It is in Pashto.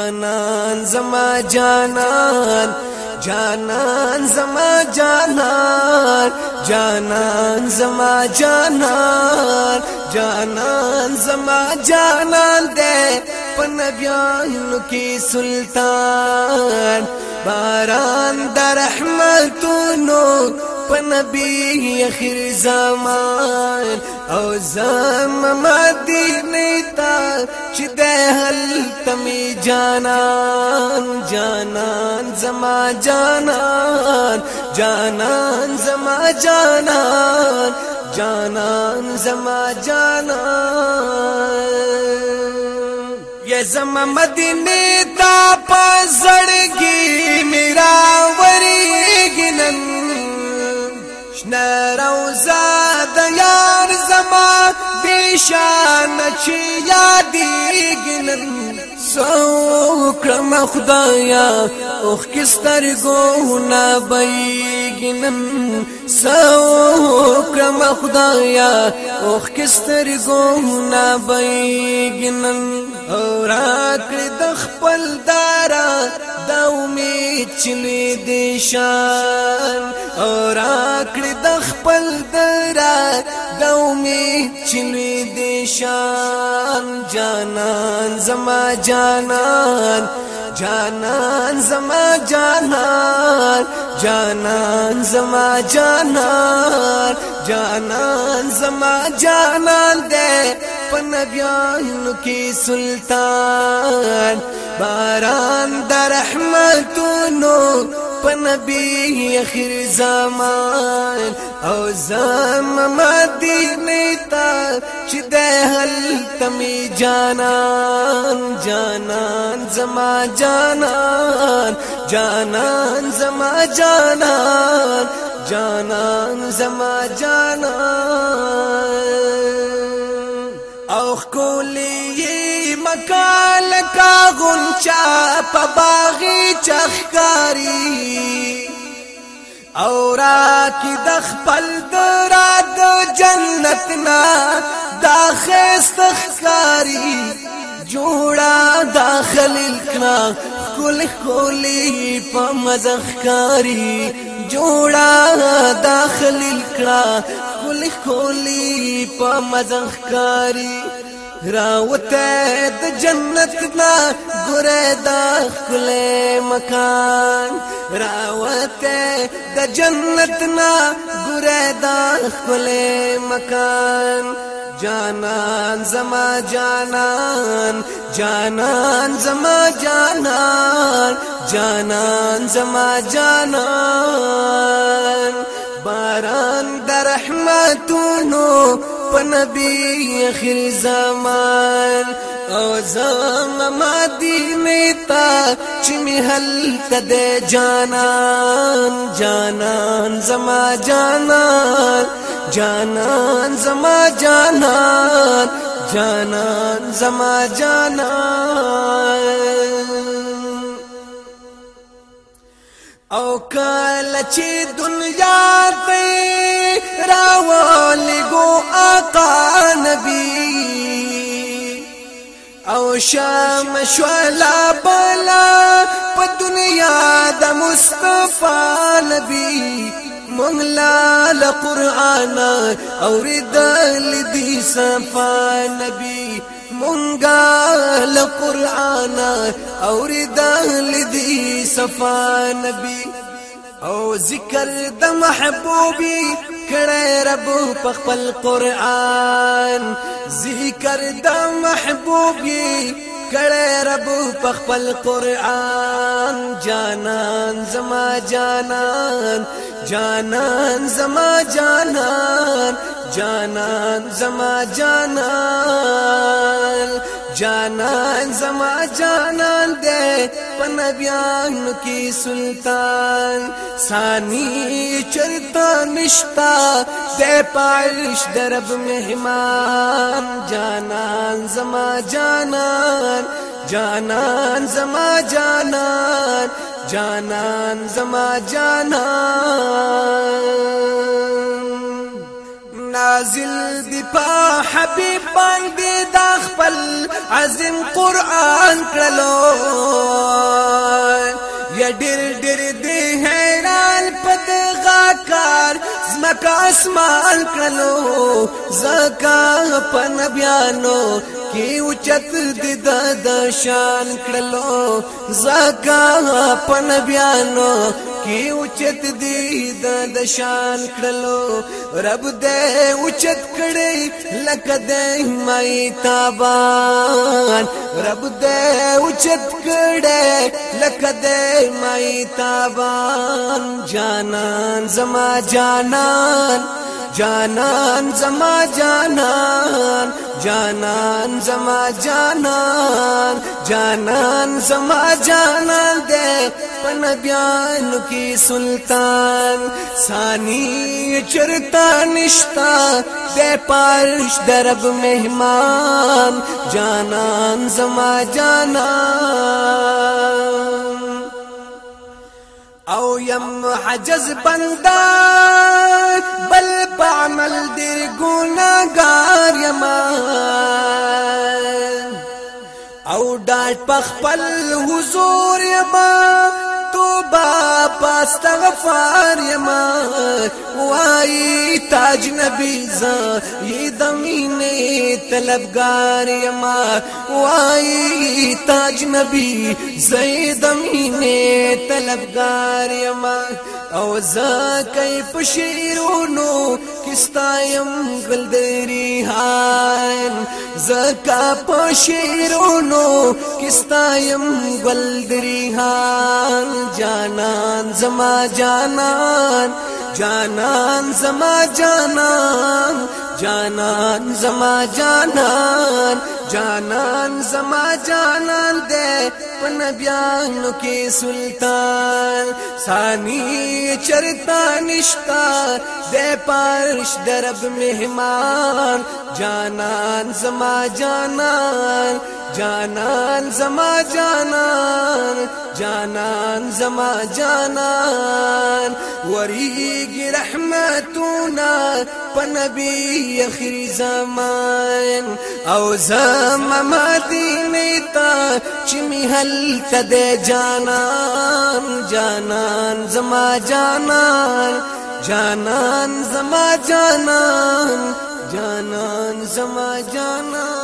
جانان زما جانان جانان زما جانان جانان زما جانان جانان زما جانان دے پن بیان کی سلطان باران در رحمتونو پن اخر زمان او زم چی دے حل جانان جانان زما جانان جانان زما جانان جانان زما جانان یا زما مدینه تا پزړګي میرا وریګي نن شنه روزه د یار زما بشان چې یادېږي نن سو کرم خدایا اوخ کی سترګو نه بیګنم سو کرم خدایا اوخ کی سترګو نه بیګنن اورا کړ د خپل دارا د امید چلی دیشان اورا کړ د خپل دارا قومي چلوي دي شان جانان زما جانان جانان زما جانان جانان زما جانان جانان زما جانان دے پنبیانو کی سلطان باران در رحمتونو پنبی اخر زمان او زم مدینه تا چې د تمی جانان جانان زما جانان جانان زما جانان جانان زما جانان او خکولی مکال کا غنچا په باغی چخکاری او را کی د خپل درا د جنت نا دا خست خکاری جوړا داخل کنا کل کولی په مزخکاری جوړا داخل کنا ګران خولي په مزخ کاری راوته د جنت نا ګره دا خله مکان راوته د جنت نا ګره دا خله مکان جانان زما جانان جانان زما جانان جانان زما جانان باران د رحمتونو په نبی اخر زمان او زم مدینه تا چې محل تد جانان جانان زما جانان جانان زما جانان جانان زما جانان او کله چې دنیا ته راولګو آقا نبی او شام شوالا بلا په دنیا د مصطفی نبی منګلا ل قران اوریدل دي صفا نبی منگال لقرآن اور دل دی صفا نبی او ذکر د محبوبی رب په پخل قرآن ذکر د محبوبی کړه رب په خپل آن جانان زما جانان جانان زما جانان جانان زما جانان جانان زما جانان دې په نبيانو کې سلطان ثاني چرتا نشتا دې پایش درب مهمان جانان زما جانان جانان زما جانان جانان زما جانان نازل دی په حبيب باندې د خپل عظیم قران کړلو یا ډېر ډېر دې حیران پد غاکار زمکا اسمان کړلو زکا پن بیانو کی اوچت دی د شان کړلو زکا پن بیانو کې اوچت دی د شان کړلو رب دې اوچت کړي لکه دې مای تابان رب دې اوچت کړي لکه دې مای تابان جانان زما جانان جانان زما جانان جانان زما جانان جانان زما جانان دے پنبیانو کی سلطان ثانی چرتا نشتا دے پارش درب مہمان جانان زما جانان او یم حجز بندا بل بعمل در گناگار یمان او ډاټ په خپل حضور یما با پاستغفار یما وای تاج نبی ز یدمینه طلبگار یما وای تاج نبی زیدمینه طلبگار یما او ز کای پشیرونو کستایم گل دری حال زکا پشیرونو کستایم گل دری حال جانان زما جانان جانان زما جانان جانان زما جانان جانان زما جانان دے پن بیان کے سلطان سانی چرتا نشتا دے پارش درب مہمان جانان زما جانان جانان زما جانان جانان زما جانان وريږي رحمتونه په نبی اخر زمان او زما مدینه ته چې می هل تد جانان جانان زما جانان جانان زما جانان جانان زما جانان